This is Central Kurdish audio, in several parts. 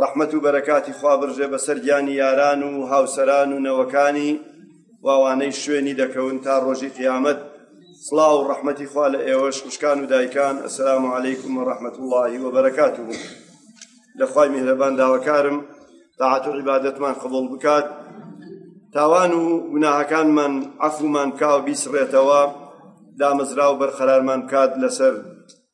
ڕەحمەت و بەرەکاتی خوا بڕژێ بەسەر گیانی یاران و هاوسەران و نەوەکانی واوانەی شوێنی دەکەون تا ڕۆژی قیامەت سڵاو و ڕەحمەتی خوا لە ئێوەش خوشکان و دایکان ئەسلام و عیکم و ڕەحمەت وڵی و بەرەکات و لەخوای میهرەبان داواکارم داعات و عیباەتمان قبول بکات تاوان و گوناهەکانمان عفومان کا و بیسڕێتەوە دامەزرا و بەرقەرارمان بکات لەسەر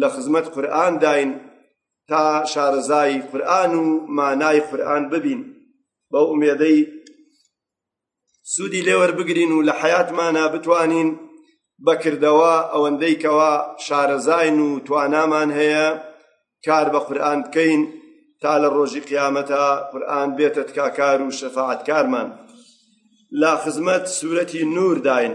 لە خزمەت قورئان داین تا شارەزای قورئان و مانای قورئان ببین بەو ئومێدەی سوودی لێوەر بگرین و لە حیاتمانە بتوانین بەکردەوە ئەوەندەی کەوا شارەزاین و توانامان هەیە کار بە قورآن بکەین تا لە ڕۆژی قیامەتە قورآن بێتە تکاکار و شەفاعتکارمان لە خزمەت سوورەتی نوورداین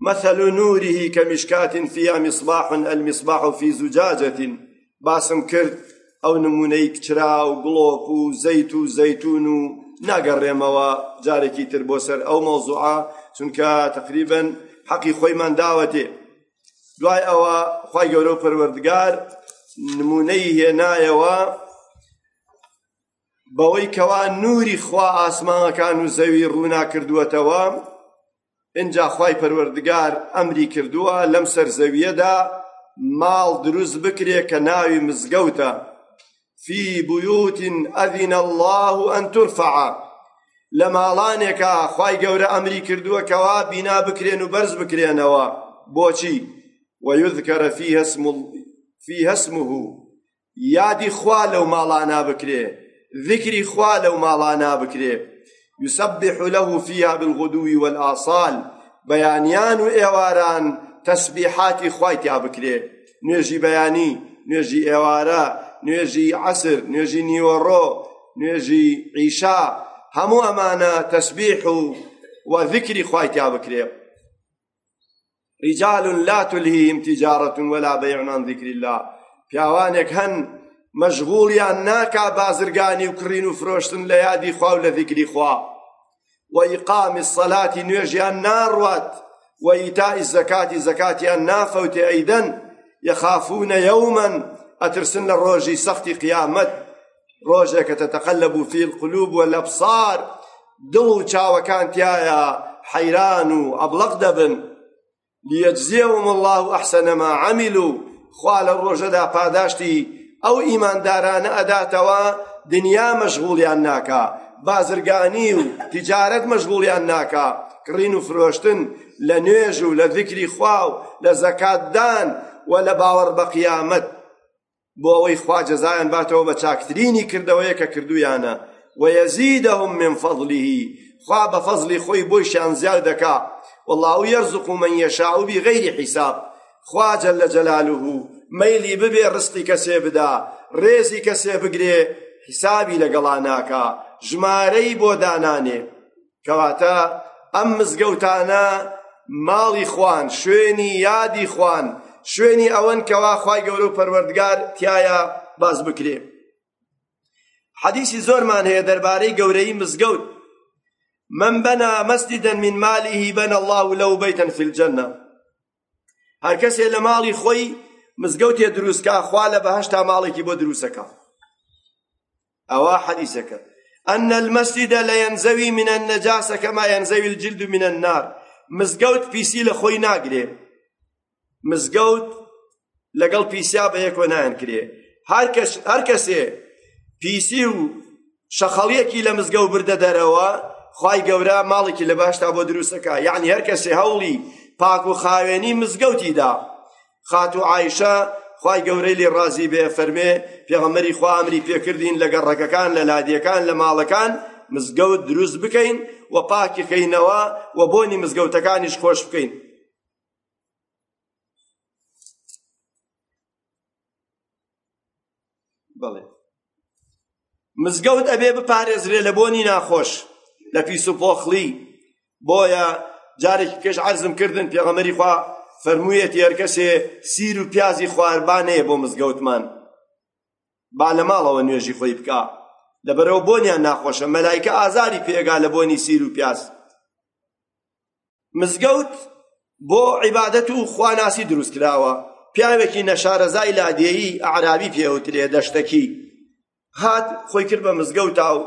مثل نوره كمشكات فيها مصباح المصباح في زجاجة باسم کرد ئەو نمونەی کچرا و گڵۆپ و زەیت و زەیتون و ناگەڕێمەوە جارێکی تر بۆ سەر ئەو مەوزوعە چونکە تقریبن حەقی خۆیمان داوەتێ دوای ئەوە خی گەورە و پەروەردگار نمونەی هێنایەوە بەوەی کەوا نوری خوا ئاسمانەکان و زەوی ڕوونا کردووەتەوە ئینجا خوای پەروەردگار ئەمری کردووە لەم سەرزەویەدا ماڵ دروست بکرێ کە ناوی مزگەوتە فی بیوت ئەذین الله ئەن ترفع لە ماڵانێکە خوای گەورە ئەمری کردووە کەوا بینا بکرێن و بەرز بکرێنەوە بۆچی ويذكر فيها اسم فيها اسمه یادی خوا لەو ماڵانا بکرێ ذکری خوا لەو ماڵانا بکرێ يسبح له فيها بالغدو والآصال بەیانیان و ئێواران تەسبیحاتی خوای تیا بکرێ نوێژی بەیانی نوێژی ئێوارە نوێژی عەسر نوێژی نیوەڕۆ نوێژی عیشا هەموو ئەمانە تەسبیح و و ذکری خوای تیا بکرێ رجال لا تلهیهم تجارة ولا بیع عن ذکر الله پیاوانێک هەن مەشغوڵیان ناکا بازرگانی و کڕین و فرۆشتن لە یادی خوا و لە ذیکری خوا و ئیقامی سەلاتی نوێژیان ناڕوات و ئیتای زەکاتی زەکاتیان نافەوتێ ئەیدەن یەخافونە یەومەن ئەترسن لە ڕۆژی سەختی قیامەت ڕۆژێکە تەتەقەلەب و فیل قلوب و لەبسار دڵ و چاوەکان تایە حەیران و ئەبڵق دەبن لیەجزیەوم الله ئەحسن ما عملو خوا لە ڕۆژەدا پاداشتی ئەو ئیماندارانە ئەداتەوە دنیا مەشغوڵیان ناکا بازرگانی و تجارەت مەشغوڵیان ناکا کڕین و فرۆشتن لە نوێژ و لە ذکری خوا و لە زەکاتدان و لە باوەڕ بە قیامەت بۆ ئەوەی خوا جەزایان باتەوە بە چاکترینی کردەوەیە کە کردویانە وەیەزیدەهم من فەضله خوا بە فەزلی خۆی بۆیشان زیاد دەکا والله یرزق من یشاء بغیر حساب خوا جل جلاله مەیلی ببێ ڕسقی کەسێ بدا ڕێزی کەسێ بگرێ حسابی لەگەڵا ناکا ژمارەی بۆ دانانێ کەواتە ئەم مزگەوتانە ماڵی خوان شوێنی یادی خوان شوێنی ئەوەن کەوا خوای گەورە و پەروەردگار تایە باس بکرێ حەدیسی زۆرمان هەیە دەربارەی گەورەی مزگەوت من بنا مسجدا من ماله بنى الله له بيتا في الجنة هەر کەسێ لە ماڵی خۆی مزگەوتێ دروستکە خوا لە بەهشتا ماڵێکی بۆ دروستەکە ئەوە حەدیسەکە أن المسجد لا ينزوي من النجاسة كما ينزوي الجلد من النار مزگەوت پیسی لە خۆی ناگرێ مزگەوت لەگەڵ پیسیا بە یەکۆ نایان کرێ هەر کەسێ پیسی و شەخەڵیەکی لە مزگەوت بردە دەرەوە خی گەورە ماڵێکی لە باشتا بۆ دروستەکە یعنی هەر کەسێ هەوڵی پاک و خاوێنی مزگەوتیدا خاتو عائشە خوای گەورەی لێ ڕازی بێ فەرمێ پێغەمەری خوا ئەمری پێکردین لە گەڕەکەکان لە لادیەکان لە ماڵەکان مزگەوت دروست بکەین و پاکیکەینەوە و بۆنی مزگەوتەکانیش خۆش بکەین بڵێ مزگەوت ئەبێ بپارێزرێ لە بۆنی ناخۆش لە پیس و پۆخڵی بۆیە جارێکی پێش عەرزم کردن پێغەمەری خوا فەرموویەتی هەر کەسێ سیر و پیازی خواربانەیە بۆ مزگەوتمان با لە ماڵەوە نوێژی خۆی بکە لەبەرەوە بۆنیان ناخۆشە مەلایکە ئازاری پێگا لە بۆنی سیر و پیاز مزگەوت بۆ عیبادەت و خواناسی دروست کراوە پیاوێکی نەشارەزای لادێیی ئەعرابی پێوترێ دەشتەکی هات خۆی کرد بە مزگەوتا و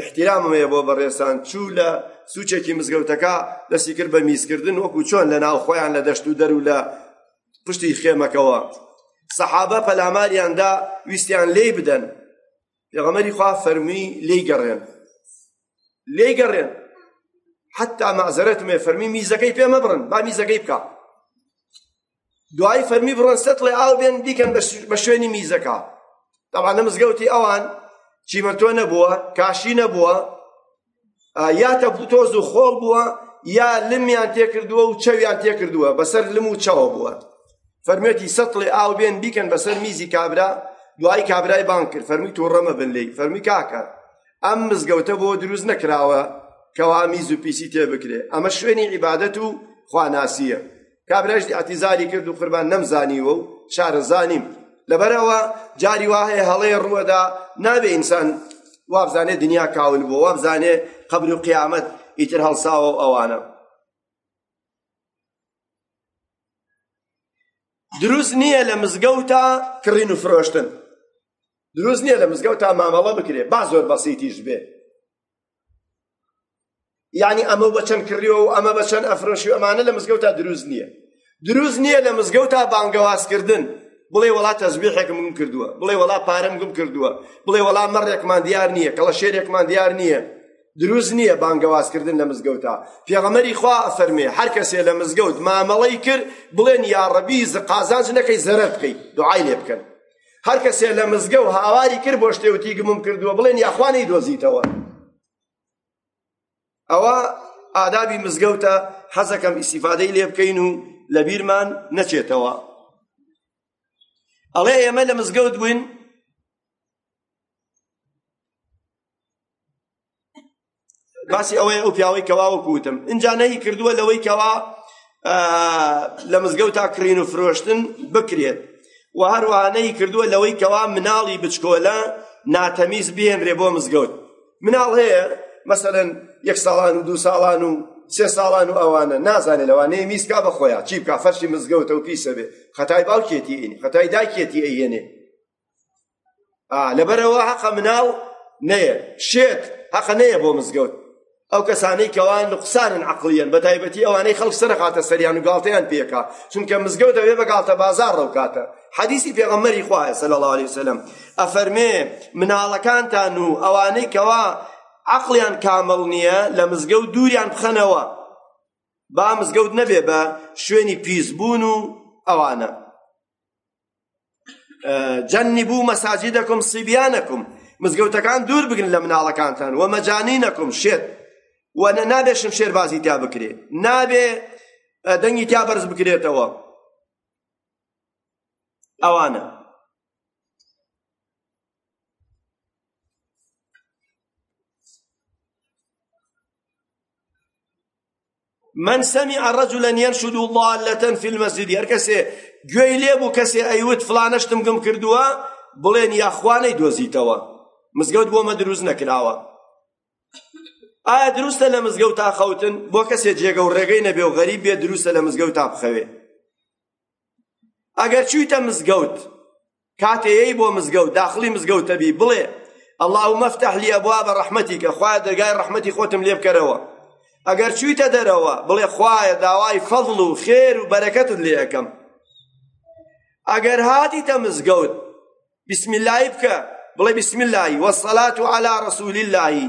احتراممەیە بۆ بەڕێسان چوو لە سوچێکی مزگەوتەکە دەستی کرد بە میزکردن وەکو چۆن لە ناو خۆیان لە دەشت و دەر و لە پشتی خێمەکەوە سەحابە پەلاماریاندا ویستیان لێی بدەن پێغەمەری خوا فەرمی لێی گەڕێن لێی گەڕێن حتا مەعزەرەتمێ فەرمی میزەکەی پێ مەبڕن با میزەکەی بکە دوایی فەرمی بڕۆن سەتڵێ ئاو بێن بیکەن بە شوێنی میزەکە دەڵا لە مزگەوتی ئەوان چیمەتۆ نەبووە کاشی نەبووە یا تەپوتۆز و خۆڵ بووە یا لمیان تێکردووە و چەویان تێکردووە بەسەر لم و چاوە بووە فەرمێتی سەتڵێ ئاو بێن بیکەن بەسەر میزی کابرا دوای کابرای بان کرد فەرمی تووڕەمە بن لی فەرمی کاکە ئەم مزگەوتە بۆ دروست نەکراوە کەوا میز و پیسی تێ بکرێ ئەمە شوێنی عیبادەت و خواناسیە کابراژی ئەتیزاری کرد و قوربان نەمزانیوە و شارەزانیم لەبەرەوە جاری وا هەیە هەڵەیە ڕووەدا نابێ ئینسان وابزانێ دنیا کاول بووە وابزانێ قبر و قیامەت ئیتر هەڵساوە و ئەوانە دروست نییە لە مزگەوتا کڕین و فرۆشتن دروست نییە لە مزگەوتا مامەڵە بکرێت با زۆر بەسیتیش بێ یعنی ئەمە بە چەند کڕیەوە و ئەمە بە چەند ئەفرۆشی و ئەمانە لە مزگەوتا دروست نییە دروست نییە لە مزگەوتا بانگەوازکردن بڵێ وڵا تەزبیحێکم گم کردووە بڵێ وڵا پارەم گم کردووە بڵێ وڵا مەڕێکمان دیار نییە کەڵە شێرێکمان دیار نییە دروست نییە بانگەوازکردن لە مزگەوتا پێغەمەری خوا فەرمێ هەر کەسێ لە مزگەوت مامەڵەی کرد بڵێن یاڕەبی زقازانج نەکەی زەرەر بکەیت دوعای لێ بکەن هەر کەسێ لە مزگە و هاواری کرد بۆ شتێ و تیگمم کردووە بڵێن یاخوا نەیدۆزیتەوە ئەوە ئادابی مزگەوتە حەزەکەم ئیسیفادەی لێ بکەین و لە بیرمان نەچێتەوە ئەڵێ ئێمە لە مزگەوت بووین باسی ئەوەیە ئەو پیاوەی کەوا وەکو وتم ئینجا نەهی کردووە لەوەی کەوا لە مزگەوتا کڕین و فرۆشتن بکرێت و هەروانەی کردووە لەوەی کەوا مناڵی بچکۆلە ناتەمیز بێنرێ بۆ مزگەوت مناڵ هەیە مەسەرەن یەک ساڵان و دو ساڵان و سێ ساڵان و ئەوانە نازانێ لەوانەیە میسکا بەخۆیان چی بکە فەرشی مزگەوتە و پیسە بێ خەتای باوکێتی ئینی خەتای داکێتی ئەیێنێ لەبەرەوە هەقە مناڵ نەیە شێت هەقە نەیە بۆ مزگەوت ئەو کەسانەی کەوان نقصانن عقلیەن بە تایبەتی ئەوانەی خەڵک سەرقاتە سەریان و گاڵتەیان پێکا چونکە مزگەوت دەوێ بە گاڵتە بازار ڕەوکاتە حەدیسی پێغەمەری خوایە صلی الله عليه وسلم ئەفەرمێ مناڵەکانتان و ئەوانەی کەوا عقلیان کامل نییە لە مزگەوت دووریان بخەنەوە با مزگەوت نەبێ بە شوێنی پیسبوون و ئەوانە جنبو مەساجیدەکم سیبیانەکم مزگەوتەکان دوور بگرن لە مناڵەکانتان و مەجانینەکم شێت و نابێ شمشێر بازی تیا بکرێ نابێ دەنگی تیا بەرز بکرێتەوە ئەوانە من سمع رجلا ينشد ضالة في المسجد هەر کەسێ گوێی لێ بوو کەسێ ئەیوت فلانە شتم گم کردووە بڵێن یاخوا نەیدۆزیتەوە مزگەوت بۆمە دروست نەکراوە ئایا دروستە لە مزگەوتا خەوتن بۆ کەسێ جێگە و ڕێگەی نەبێ و غەریب بێ دروستە لە مزگەوتا بخەوێ ئەگەر چویتە مزگەوت کاتێی بۆ مزگەوت داخلی مزگەوتە بی بڵێ اللهم افتح لي ابواب رحمتك خوایە دەرگای ڕەحمەتی خۆتم لێ بکەرەوە ئەگەر چویتە دەرەوە بڵێ خوایە داوای فەضل و خێر و بەرەکەتت لێ ئەەکەم ئەگەر هاتیتە مزگەوت بسم اللهی بکە بڵێ بسم اللهی وەسەلات و علا رسول اللهی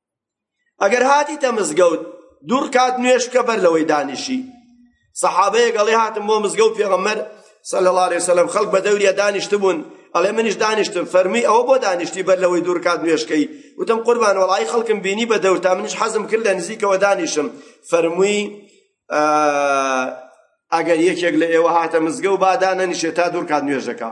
ئەگەر هاتیتە مزگەوت دوو ڕکات نوێش بکە بەر لەوەی دانیشی سەحابەیەک ئەڵێ هاتم بۆ مزگەوت پێغەمبەر صلی الله علیه وسلم خەڵک بە دەوریە دانیشتبوون ئەڵێ منیش دانیشتم فەرمی ئەوە بۆ دانیشتی بەر لەوەی دوو ڕکات نوێشکەی وتم قوربان وەڵی خەڵکم بینی بە دەورتا منیش حەزم کرد لە نزیکەوە دانیشم فەرمووی ئەگەر یەکێک لە ئێوە هاتە مزگە و بادانەنیشێ تا دوور کات نوێژەکە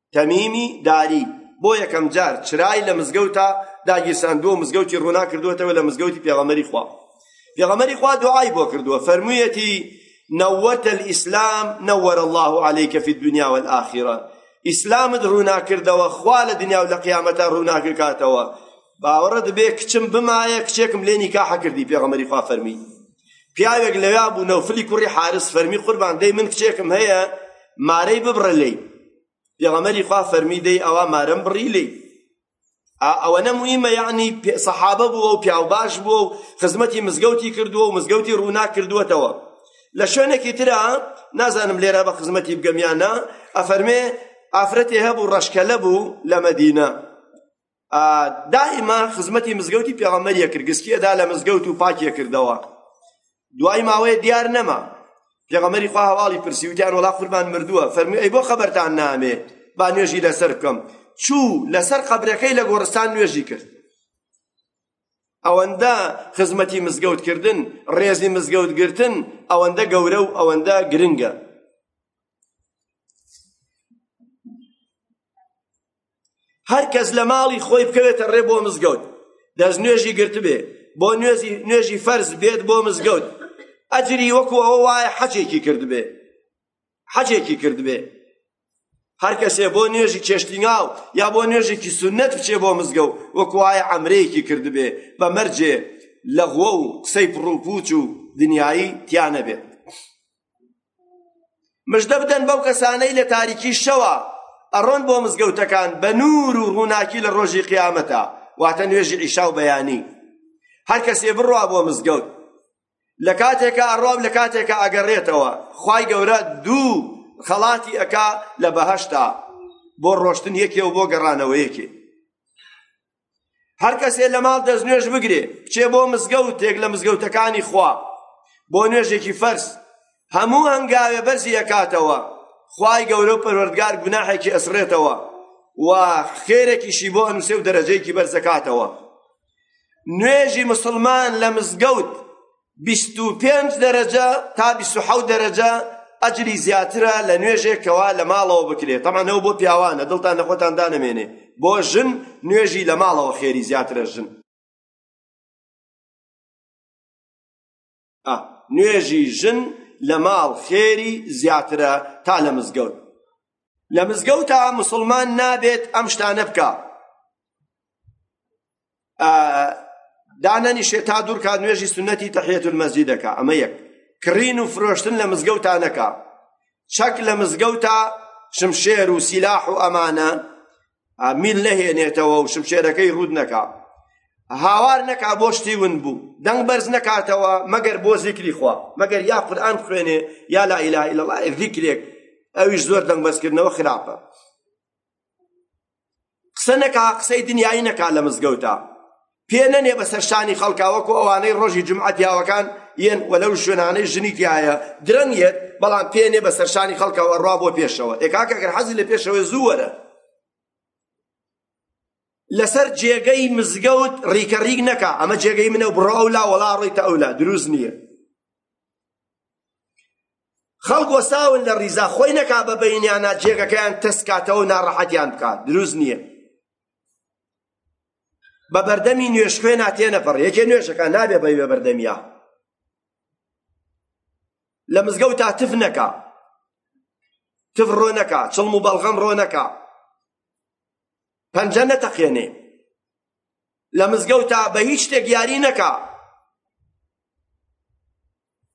تەمیمی داری بۆ یەکەم جار چرای لە مزگەوتا داگیرساندووە مزگەوتی ڕوونا کردووەتەوە لە مزگەوتی پێغەمەری خوا پێغەمەری خوا دوعای بۆ کردووە فەرموویەتی نەوەتە الئیسلام نەوەر الله عليك في الدنيا والآخرة ئیسلامت ڕووناکردەوە خوا لە دنیا و لە قیامەتە ڕووناکردکاتەوە باوەڕت بێ کچم بمایە کچێکم لێ نیکاحە کردی پێغەمەری خوا فەرمی پیاوێک لەوێ بوو نەوفلی کوڕی حارس فەرمی قوربان دەی من کچێکم هەیە مارەی ببڕە لێی پێغەمەری خوا فەرمی دەی ئەوە مارەم بڕی لێی ئەوە نەمویمە یعنی سەحابە بووە و پیاو باش بووە و خزمەتی مزگەوتی کردووە و مزگەوتی ڕوونا کردووەتەوە لە شوێنێکی ترا نازانم لێرە بە خزمەتی بگەمیانە ئەفەرمێ ئافرەتی هەبوو ڕەشکەلە بوو لە مەدینە دائیما خزمەتی مزگەوتی پێغەمبەری کرد گسکی ئەدا لە مزگەوت و پاکی کردەوە دوای ماوەیە دیار نەما پێغەمبەری خوا هەواڵی پرسی وتیان وەڵا قوربان مردووە فەرمووی ئەی بۆ خەبەرتان نامێ با نوێژی لەسەر بکەم چوو لەسەر قەبرەکەی لە گۆڕستان نوێژی کرد ئەوەندە خزمەتی مزگەوت کردن ڕێزی مزگەوت گرتن ئەوەندە گەورە و ئەوەندە گرنگە هەر کەس لە ماڵی خۆی بکەوێتە ڕێ بۆ مزگەوت دەست نوێژی گرتبێ بۆ نوێزی نوێژی فەرز بێت بۆ مزگەوت ئەجری وەکو ئەوە وایە حەجێکی کردبێ حەجێکی کردبێ هەر کەسێ بۆ نوێژی چێشتیناو یا بۆ نوێژێکی سنت بچێ بۆ مزگە و وەکوایە ئەمرەیەکی کردبێ بە مەرجێ لەغوە و قسەی پڕوپوچ و دنیایی تیانەبێت مژدە بدەن بەو کەسانەی لە تاریکی شەوە ئەڕۆن بۆ مزگەوتەکان بە نور و ڕووناکی لە ڕۆژی قیامەتە واتە نوێژی عیشا و بەیانی هەر کەسێ بڕوا بۆ مزگەوت لە کاتێکە ئەڕاب لە کاتێکە ئەگەڕێتەوە خی گەورە دوو خەڵاتی ئەکا لە بەهشتا بۆ ڕۆشتن یەکێ و بۆ گەڕانەوە یەکێ هەر کەسێ لە ماڵ دەست نوێژ بگرێ بچێ بۆ مزگەوتێک لە مزگەوتەکانی خوا بۆ نوێژێکی فەرز هەموو هەنگاوێ بەرزی ئەکاتەوە خوای گەورە و پەروەردگار گوناحێکی ئەسڕێتەوە و خێرێکیشی بۆ ئەنووسێ و دەرەجەیەکی بەرزەکاتەوە نوێژی مسلمان لە مزگەوت بیست و پێنج دەرەجە تا بیست و حەوت دەرەجە ئەجری زیاترە لە نوێژێک کەوا لە ماڵەوە بکرێت تەمان ئەو بۆ پیاوانە دڵتان لە خۆتان دانەمێنێ بۆ ژن نوێژی لە ماڵەوە خێری زیاترە ژن نوێژی ژن لە ماڵ خێری زیاترە تا لە مزگەوت لە مزگەوتا مسلمان نابێت ئەم شتانە بکە دانەنیشێ تا دوور کات نوێژی سنەتی تەحیەت المەسجد دەکا ئەمە یەک کڕین و فرۆشتن لە مزگەوتا نەکا چەک لە مزگەوتا شمشێر و سیلاح و ئەمانە میل نەهێنێتەوە و شمشێرەکەی ڕوود نەکا هاوار نەکا بۆ شتی ون بوو دەنگ بەرز نەکاتەوە مەگەر بۆ زیکری خوا مەگەر یا قورآن خوێنێ یا لا ئیلا ئیلا زیکرێک ئەویش زۆر دەنگ بەسکردنەوە خراپە قسە نەکا قسەی دنیایی نەکا لە مزگەوتا پێ نەنێ بەسەر شانی خەڵکا وەکو ئەوانەی ڕۆژی جمعە پیاوەکان یەن و لەو شوێنانەی ژنی تایە درەنگ یەت بەڵام پێ نێ بەسەر شانی خەڵکا و ڕوا بۆ پێشەوە ئێکاکە گەر حەزی لە پێشەوە زوو وەرە لەسەر جێگەی مزگەوت ڕیکە ڕیک نەکا ئەمە جێگەی منە و بڕۆ ئەولا وەڵا ڕۆیتە ئەولا دروست نییە خەڵک وەستاون لە ڕیزا خۆی نەکا بە بەینیانا جێگەکەیان تەسکاتەوە و ناڕەحەتیان بکات دروست نییە بە بەردەمی نوێشکوێ ناتێنەپەڕ یەکێ نوێشەکە نابێ بە بێ بەردەمیە لە مزگەوت تا تف نەکا تف ڕۆ نەکا چڵم و بەڵغەم ڕۆ نەکا پەنجە نەتەقێنێ لە مزگەوت تا بە هیچ شتێک یاری نەکا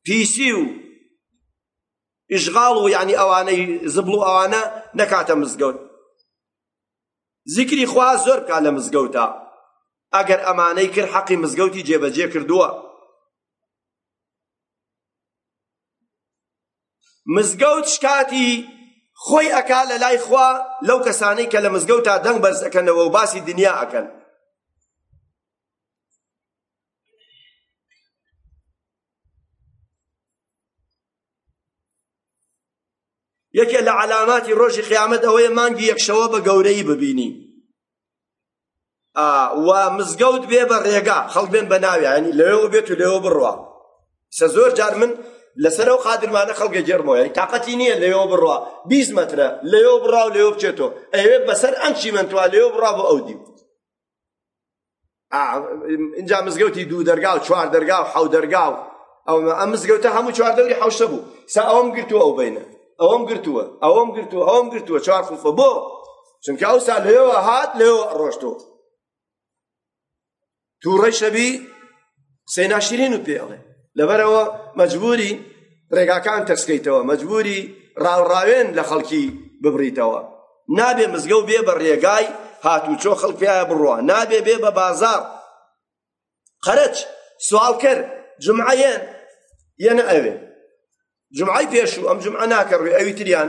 پیسی و ئیشغاڵ و یعنی ئەوانەی زبڵ و ئەوانە نەکاتە مزگەوت زیکری خوا زۆر بکات لە مزگەوتە ئەگەر ئەمانەی کرد حەقی مزگەوتی جێبەجێ کردووە مزگەوت شکاتی خۆی ئەکا لە لای خوا لەو کەسانەی کە لە مزگەوتا دەنگ بەرز ئەکەنەوە و باسی دنیا ئەکەن یەکێ لە عەلاماتی ڕۆژی قیامەت ئەوەیە مانگی یەکشەوە بە گەورەی ببینی و مزگەوت بێ بە ڕێگا خەڵک بێن بە ناویانی لەوێەوە بێت و لەوە بڕوە سە زۆر جار من لەسەر ئەو قادرمانە خەڵکە گێرمەوەی تااقەتی نییە لەوێەوە بڕە بیست مەترە لەوێەوە بڕاو لێوە بچێتەوە ئەوێ بەسەر ئەم چیمەنتوە لێوە بڕا بۆ ئەو دیو ئینجا مزگەوتی دوو دەرگا و چوار دەرگا و حەو دەرگا و ئەو ئەم مزگەوتە هەموو چوار دەوری حەوشە بوو سا ئەوم گرتووە ئەو بینە ئەوم گرتووە ئەوم گرتووە ئەوم گرتووە چوار خوفە بۆ چونکە ئەو سا لێوە هات لێوە ڕۆشتۆ تووڕەی شەبی قسەی ناشرین و پێڵێ لەبەرەوە مەجبوری ڕێگاکان تەسکەیتەوە مەجبوری ڕاوڕاوێن لە خەڵکی ببڕیتەوە نابێ مزگە و بێ بە ڕێگای هاتوچۆ خەڵک پێیا بڕوە نابێ بێ بە بازار قەرەج سوال کرد جمعەیەن یەنە ئەوێ جمعی پێشوو ئەم جمعە ناکەڕێ ئەوی تریان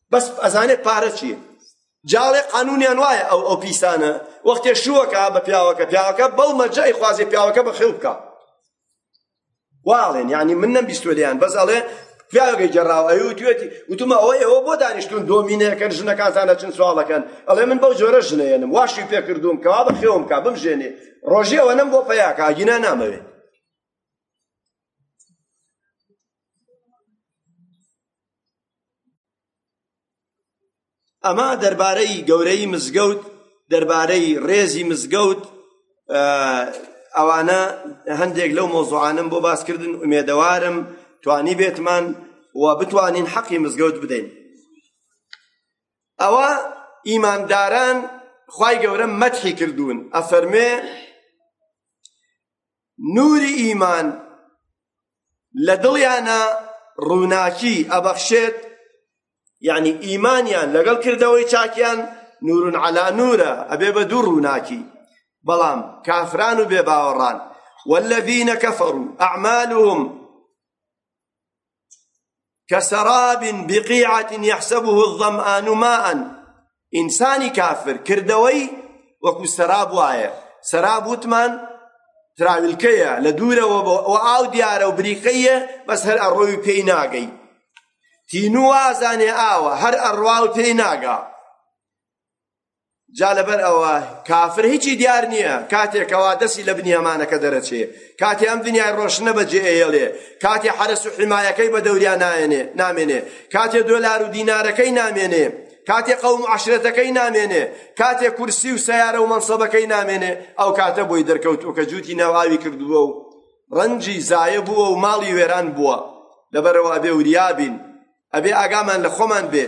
بەس ئەزانێ پارە چییە جاڵێ قانونیان وایە ئەو ئەو پیسانە وەختێ شووەکە بە پیاوەکە پیاوەکە بەو مەرجەی خوازێ پیاوەکە بە خێو بکە واڵێن یعنی من نەم بیستوە لێیان بەس ئەڵێ پیاوەکە گەڕاو ئەی وتوێتی وتمە ئەوە ئێوە بۆ دانیشتون دۆمینەکەن ژنەکانتانە چن سواڵەکەن ئەڵێ من بەو جۆرە ژنەیەنم واشی پێکردوم کەوا بە خێوم کا بمژێنێ ڕۆژیەوە نەم بۆ پیاکە ئاگینا نامەوێت ئەمە دەربارەی گەورەی مزگەوت دەربارەی ڕێزی مزگەوت ئەوانە هەندێک لەو مۆزوعانم بۆ باسکردن ئومێدەوارم توانی بێتمان و بتوانین حەقی مزگەوت بدەین ئەوە ئیمانداران خی گەورە مەتحی کردوون ئەفەرمێ نوری ئیمان لە دڵیانە ڕووناکی ئەبەخشێت یعنی ئیمانیان لەگەڵ کردەوەی چاکیان نورون علا نورە ئەبێ بە دوو ڕووناکی بەڵام کافران و بێباوەڕان والذین کەفەڕو ئەعمالهم کسراب بقیعە یحسبه الظمآن ماء ئینسانی کافر کردەوەی وەکو سەراب وایە سەراب وتمان تراویلکەیە لە دوورەوە بۆ ئاو دیارە و بریقەیە بەس هەر ئەڕۆوی پێی ناگەی تینوو وازانێ ئاوە هەر ئەڕوا و پێی ناگا جا لەبەر ئەوە کافر هیچی دیار نییە کاتێکەوە دەسی لە بنیامانەکە دەرەچێ کاتی ئەم دنیای ڕۆشنە بەجێ ئەیەڵێ کاتی حەرس و حیمایەکەی بە دەوریان نایێنێ نامێنێ کاتێ دۆلار و دینارەکەی نامێنێ کاتێ قەوم و عەشرەتەکەی نامێنێ کاتێ کورسی و سیارە و مەنسەبەکەی نامێنێ ئەو کاتە بۆی دەرکەوتووە کە جووتی ناواوی کردووە و ڕەنجی زایە بووە و ماڵی وێران بووە لەبەرەوە ئەبێ وریابین ئەبێ ئاگامان لە خۆمان بێ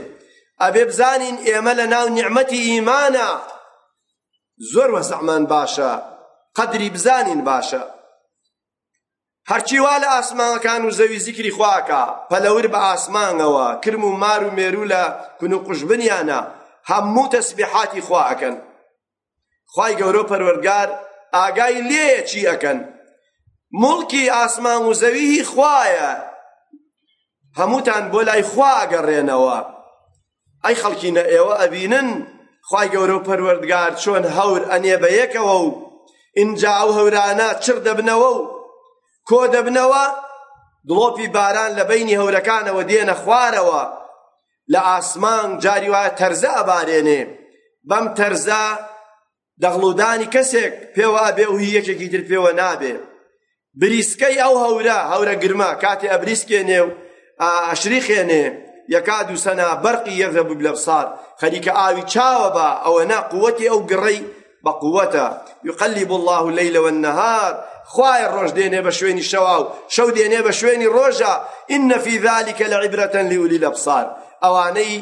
ئەبێ بزانین ئێمە لە ناو نیعمەتی ئیمانە زۆر وەسەعمان باشە قەدری بزانین باشە هەرچی وا لە ئاسمانەکان و زەوی زیکری خواکە پەلەور بە ئاسمانەوە کرم و مار و مێرو لە کون و قوژبنیانە هەموو تەسبیحاتی خوا ئەکەن خوای گەورە و پەروەردگار ئاگای لێیە چی ئەکەن مڵکی ئاسمان و زەوی هی خوایە هەمووتان بۆ لای خوا ئەگەڕێنەوە ئەی خەڵکینە ئێوە ئەبینن خوای گەورە و پەروەردگار چۆن هەور ئەنێ بە یەکەوە و ئینجا ئەو هەورانە چڕ دەبنەوە و کۆ دەبنەوە دڵۆپی باران لە بینی هەورەکانەوە دێنە خوارەوە لە ئاسمان جاری وایە تەرزە ئەبارێنێ بەم تەرزە دەغڵودانی کەسێک پێوە ئەبێ و هی یەکێکی تر پێوە نابێ بریسکەی ئەو هەورە هەورە گرمە کاتێ ئەبریسکێنێ و ئەشریخێنێ یەکاد و سەنا بەرقی یەغەبوو لەبسار خەریکە ئاوی چاوە بە ئەوەنە قوەتی ئەو گڕەی بە قووەتە یقلب الله الليل والنهار خوایە ڕۆژ دێنێ بە شوێنی شەوا و شەو دێنێ بە شوێنی ڕۆژە ان فی ذلک لعبرة لأولی الابصار ئەوانەی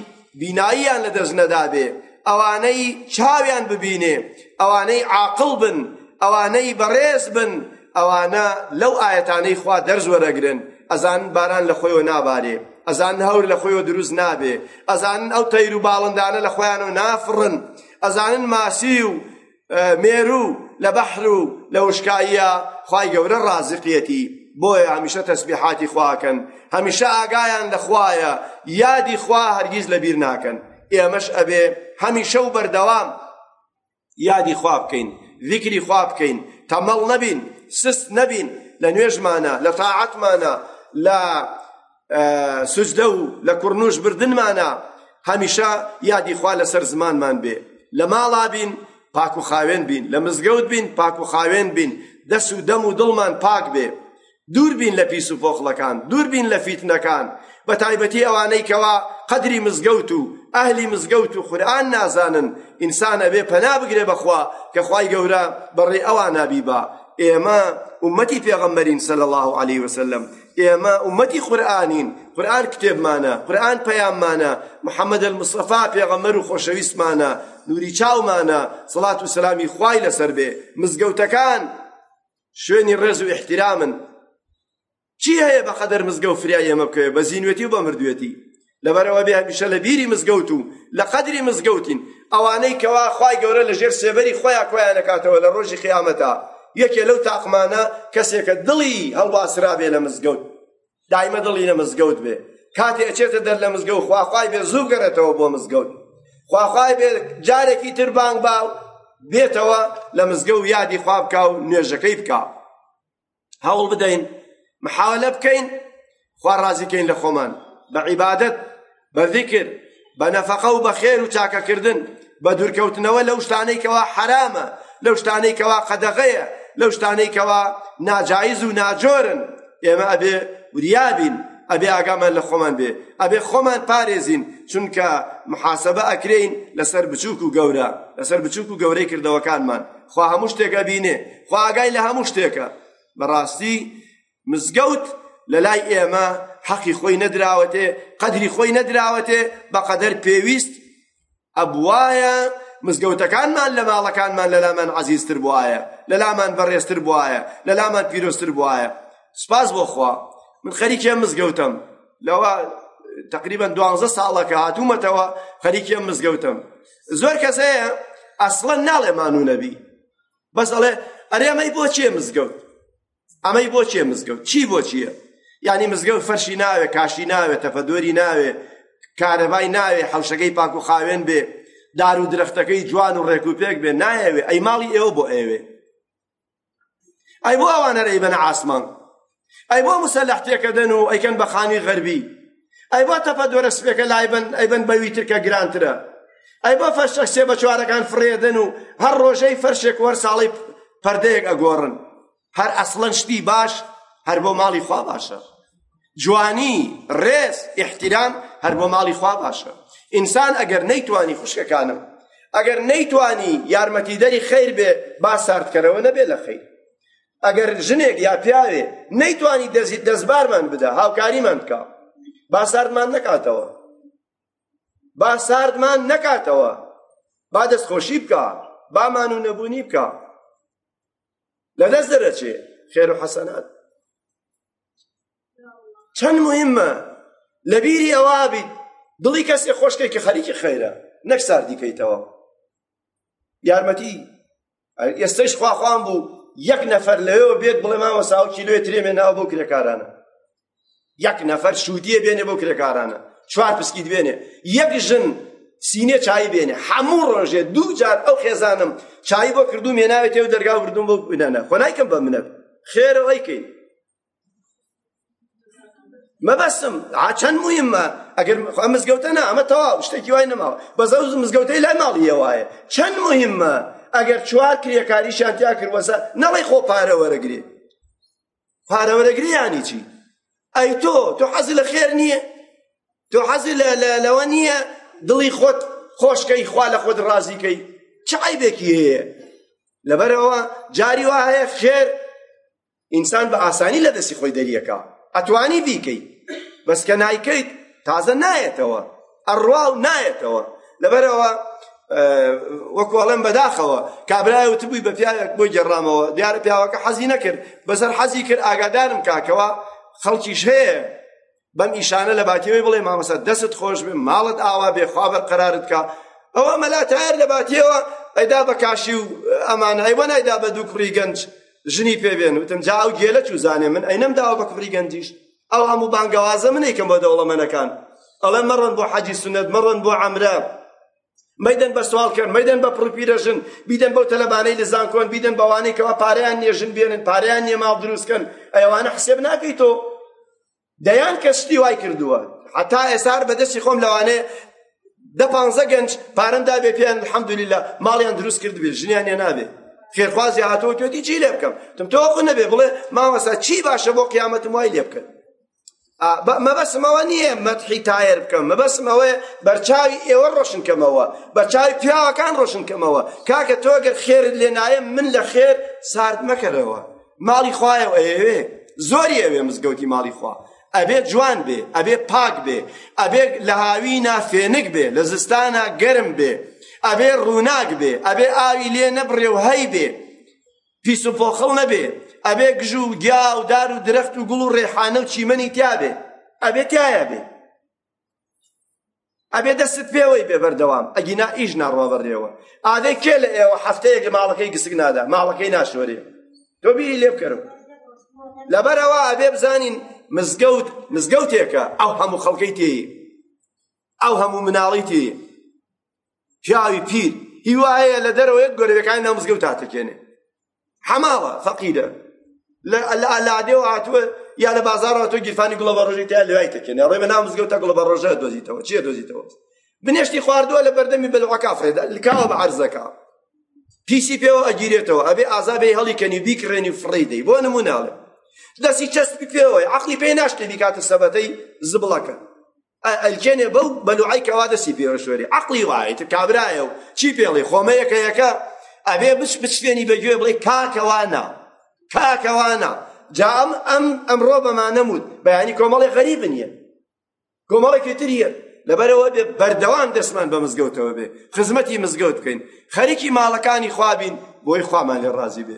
بیناییان لە دەست نەدابێ ئەوانەی چاویان ببینێ ئەوانەی عاقڵ بن ئەوانەی بەڕێز بن ئەوانە لەو ئاەتانەی خوا دەرز وەرەگرن ئەزان باران لە خۆیەوە نابارێ ئەزان هەور لە خۆیەوە دروست نابێ ئەزان ئەو تەیر و باڵندانە لە خۆیانەوە نافڕن ئەزانن ماسی و مێروو لە بەحر و لە وشکاییە خوای گەورە ڕازقیەتی بۆیە هەمیشە تەسبیحاتی خواکەن هەمیشە ئاگایان لە خوایە یادی خوا هەرگیز لە بیر ناکەن ئێمەش ئەبێ هەمیشە و بەردەوام یادی خوا بکەین ذیکری خوا بکەین تەمەڵ نەبین سست نەبین لە نوێژمانە لە تاعەتمانە لە سجدە و لە کوڕنوش بردنمانە هەمیشە یادی خوا لەسەر زمانمان بێ لە ماڵا بین پاک و خاوێن بین لە مزگەوت بین پاک و خاوێن بین دەس و دەم و دڵمان پاک بێ دوور بین لە پیس و پۆخڵەکان دوور بین لە فیتنەکان بە تایبەتی ئەوانەی کەوا قەدری مزگەوت و ئەهلی مزگەوت و قورآن نازانن ئینسانە بێ پەنا بگرێ بەخوا کە خوای گەورە بەڕێ ئەوان نابیبا ئێمە ئومەتی پێغەمبەرین صلی الله علیه وسلم ئێمە ئومەتی قورئانین، قورئان کتێبمانە، قورئان پەیاممانە، محمد المصطفی پێغەمبەر و خۆشەویستمانە، نوری چاومانە، سەڵات و سەلامی خوای لەسەر بێ، مزگەوتەکان شوێنی ڕێز و ئیحتیرامن، چی هەیە بەقەدەر مزگەوت فریای ئێمە بکەوێ بە زینوێتی و بە مردوێتی؟ لەبەرەوە بێ هەمیشە لە بیری مزگەوت و لە قەدری مزگەوتین ئەوانەی کەوا خوای گەورە لە ژێر سێبەری خۆیان کۆیان دەکاتەوە لە ڕۆژی قیامەتە یەکێ لەو تاقمانە کەسێکە دڵی هەڵواسرا بێ لە مزگەوت دایمە دڵی لە مزگەوت بێ کاتێ ئەچێتە دەر لە مزگەوت خواخوای بێ زوو گەرێتەوە بۆ مزگەوت خواخوای بێ جارێکی تر بانگ باو بێتەوە لە مزگە و یادی خواب بکە و نوێژەکەی بکە هەوڵ بدەین محاولە بکەین خوا ڕازیکەین لە خۆمان بە عیبادەت بە ذکر بە نەفەقە و بە خێر و چاکەکردن بە دوورکەوتنەوە لەو شتانەی کەوا حرامە لەو شتانەی کەوا قەدەغەیە لەو شتانەی کەوا ناجایز و ناجۆرن ئێمە ئەبێ وریابین ئەبێ ئاگامان لە خۆمان بێ ئەبێ خۆمان پارێزین چونکە محاسبە ئەکرین لەسەر بچووک و گەورە لەسەر بچووک و گەورەی کردەوەکانمان خوا هەموو شتێک ئەبینێ خوا ئاگای لە هەموو شتێکە بەڕاستی مزگەوت لە لای ئێمە حەقی خۆی نەدراوەتێ قەدری خۆی نەدراوەتێ بەقەدەر پێویست ئەبوایە مزگەوتەکانمان لە ماڵەکانمان لەلامان عزیزتر بواە لەلامان بەڕێزتر بواە لەلامان پیرۆستر بواە سپاس بۆ خوا من خەریکێ مزگەوتم لەوە تقریبا دوانزە ساڵەکە هاتوومەتەوە خەریکێ مزگەوتم زۆر کەس هەیە ئەسڵەن ناڵێ مانوو نەبی بەس ئەڵێ ئەرێ ئەمەی بۆ چێ مزگەوت ئەمەی بۆ چێ مزگەوت چی بۆ چییە یعنی مزگەوت فەرشی ناوێ کاشی ناوێ تەفەدۆری ناوێ کارەبای ناوێ حەوشەکەی پاک و خاوێن بێ دار و درەختەکەی جوان و ڕێک و پێک بێ نایەوێ ئەی ماڵی ئێوە بۆ ئەوێ ئەی بۆ ئەوانە رەیبەنە ئاسمان ئەی بۆ مسەلح تێکەدەن و ئەیکەن بە خانی غەربی ئەی بۆ تەپە دۆرە سپێکە لایبن ئەیبن بەوی ترکە گرانترە ئەی بۆ فەرشە سێ بە چوارەکان فڕێدن و هەر ڕۆژەی فەرشێک وەر ساڵی پەردەیەک ئەگۆڕن هەر ئەسڵەن شتی باش هەر بۆ ماڵی خوا باشە جوانی ڕێز ئیحتیرام هەر بۆ ماڵی خوا باشە ئینسان ئەگەر نەیتوانی خوشکەکانم ئەگەر نەیتوانی یارمەتیدەری خیر بێ با ساردکەرەوە نەبێ لە خیر ئەگەر ژنێک یا پیاوێ نەیتوانی دەزی دەستبارمان بدا هاوکاریمان بکە با ساردمان نەکاتەوە با ساردمان نەکاتەوە با دەستخۆشی بکە بامان و نەبوونی بکە لە دەست دەرەچێ خێر و حەسەنات چەند مهمە لەبیری ئەوە بیت دڵی کەسێ خۆشکەی کە خەریکی خەیرە نەک ساردیکەیتەوە یارمەتی ئێستش خواخوان بوو یەک نەفەر لەوێ بێت بڵێ ماوە ساو کیلوێ ترێمێ ناو بۆ کرێکارانە یەک نەفەر شودیە بێنێ بۆ کرێکارانە چوار پسکیت بێنێ یەک ژن سینێ چای بێنێ هەموو ڕۆژێ دوو جار ئەو خێزانم چای بۆ کردو مێناوێتێ و دەرگا بردون بۆ بنەنە خۆ نایکەم بە منەت خێرە ڕێکەین مەبەستم چەند مهمە ئەگەر ئەم مزگەوتە نا ئەمە تەواو شتێکی وای نەماوە بە زەو مزگەوتەی لای ماڵیە وایە چەند مهمە ئەگەر چوار کرێکاریشیان تیا کردوەسە نەڵی خۆ پارە وەرەگرێ پارە وەرەگریانی چی ئەی تۆ تۆ حەزی لە خێر نییە تۆ حەزی لەوە نییە دڵی خۆت خۆشکەی خوا لە خۆت ڕازیکەی چ عیبێکی هەیە لەبەرەوە جاری وا هەیە خێر ئینسان بە ئاسانی لە دەستی خۆی دەریەکە ئەتوانی بیکەیت بەس کە نایکەیت تازە نایەتەوە ئەڕوا و نایەتەوە لەبەرەوە وەکوڵێن بەداخەوە کابرای وتبووی بە پیاوێک بۆ گەڕامەوە دیارە پیاوەکە حەزی نەکرد بەسەر حەزی کرد ئاگادارم کاکەوە خەڵکیش هەیە بەم ئیشانە لە باکەوەی بڵێ مامەسە دەست خۆش بێ ماڵت ئاوا بێ خوا بەرقەرارت کا ئەوە مەلا تایر لە باتیەوە ئەیدا بە کاشی و ئەمانە ئەیوە نایدا بە دوو کوڕی گەنج ژنی پێبێن وتم جا ئەو گێلە چوزانێ من ئەینەم داوە بە کوڕی گەنجیش ئەو هەموو بانگەوازە منێکم بۆ دەوڵەمەنەکان ئەڵێ مەڕەن بۆ حەجی سنت مەڕەن بۆ عەمرە مەدەن بە سوالکەن مەدەن بە پڕپیرەژن بیدەن بەو تەلەبانەی لە زانکۆن بیدەن بەوانەی کەوا پارەیان نێژن بێنن پارەیان نیە ماڵ دروستکەن ئەوانە حسێب ناکەی تۆ دەیان کە شتی وای کردووە حتا ئێسار بەدەستی خۆم لەوانێ دە پانزە گەنج پارەم دابێ پێیان الحەمدللە ماڵیان دروست کرد بێ ژنیان لێ نابێ خێرخوازی هاتەوە توێتی چی لێ بکەم تم تۆ خو نەبێ بڵێ مامەسا چی باشە بۆ قیامەتم وای لێ بکەن مەبەسمەوە نییە مەتحی تایر بکەم مەبەسمەوەیە بەرچاوی ئێوە ڕۆشن کەمەوە بەرچاوی پیاوەکان ڕۆشن کەمەوە کاکە تۆ گەر خێرت لێ نایە من لە خێر سارد مەکەرەوە ماڵی خوایە ئەوێ زۆری ئەوێ مزگەوتی ماڵی خوا ئەبێ جوان بێ ئەبێ پاک بێ ئەبێ لە هاوینا فێنک بێ لە زستانە گەرم بێ ئەبێ ڕووناک بێ ئەبێ ئاوی لێ نەبڕێ و هەی بێ پیس و پۆخڵ نەبێ ئەبێ گژ و گیا و دار و درەخت و گوڵ و ڕێحانە و چیمەنی تیابێ ئەبێ تایە بێ ئەبێ دەستت پێوەی بێ بەردەوام ئەگینا ئیش ناڕوا بەڕێوە ئادەی کێ لە ئێوە هەفتەیەک لە ماڵەکەی گسک نادا ماڵەکەی ناشۆرێ تۆ بیری لێ بکەرەوە لەبەرەوە ئەبێ بزانین مزگەوت مزگەوتێکە ئەو هەموو خەڵکەی تێ ئەو هەموو مناڵی تێ پیاوی پیر هیوایە لە دەرەوەیەک گۆرەوەکانی ناو مزگەوت تاتەکێنێ حەماڵە فەقیرە لە ئەلادێەوە هاتووە یا لە بازارەوە تۆ گیرفانی گوڵە بە ڕۆژی تا لەوای تەکێنێ ڕێ بە نامزگەوت تا گوڵە بە ڕۆژە دۆزیتەوە چیە دۆزیتەوە بنێشتی خواردووە لە بەردەمی بەلوعەکە فرێدا لکاوە بە عەرزەکە پیسی پێوە ئەگیرێتەوە ئەبێ ئازابێ هەڵیکەنی بیکڕێنی فڕی دەی بۆ نموناڵێ دەستی چەسپی پێوەی عقلی پێی ناشتێ بیکاتە سەبەتەی زبڵەکە ئەلکێنێ بەو بەلوعەی کەوا دەستی پێوە شوێنێ عەقڵی وایە تر کابرایە و چی پێڵێ خۆمە یەکە یەکە ئەبێ بچ بچێنی بەگوێ بڵێ کاکەوانە کاکەوانە جا ئەم ئەم ئەمڕۆ بەمانەموت بەیانی کۆمەڵی غەریب نییە کۆمەڵێکی تریە لەبەرەوە بێ بەردەوام دەستمان بە مزگەوتەوە بێ خزمەتی مزگەوت بکەین خەریکی ماڵەکانی خوابین بۆی خوامان لێ ڕازی بێ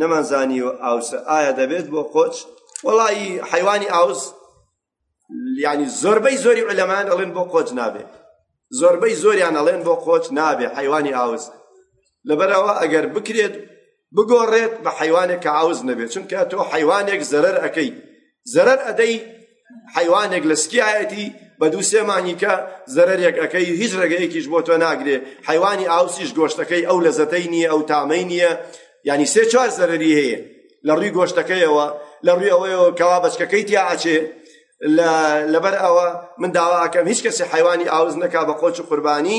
نەمان زانیوە ئاوسە ئایا دەبێت بۆ قۆچ وەڵی حیوانی ئاوس ینی زۆربەی زۆری علەمان ئەڵێن بۆ قۆچ نابێت زۆربەی زۆریان ئەڵێن بۆ قۆچ نابێت حیوانی ئاوس لەبەرەوە ئەگەر بکرێت بگۆڕێت بە حیوانێک کە ئاوز نەبێت چونکە تۆ حیوانێک زەرەر ئەەکەیت زەرەر ئەدەی حیوانێک لە سکایەتی بە دوو سێ مانیکە زەرەرێک ئەەکەی هیچ ڕێگەیەکیش بۆ تۆ ناگرێ حیوانی ئاوسیش گۆشتەکەی ئەو لەزەتەی نییە ئەو تامەی نییە ینی سێ چوار زەرری هەیە لە ڕووی گۆشتەکەیەوە لە ڕووی ئەوەیەوە کەوا بەچکەکەی تیاچێ لەبەر ئەوە من داواکەم هیچ کەسی حیوانی ئاوز نەکا بە قۆچ و قوربانی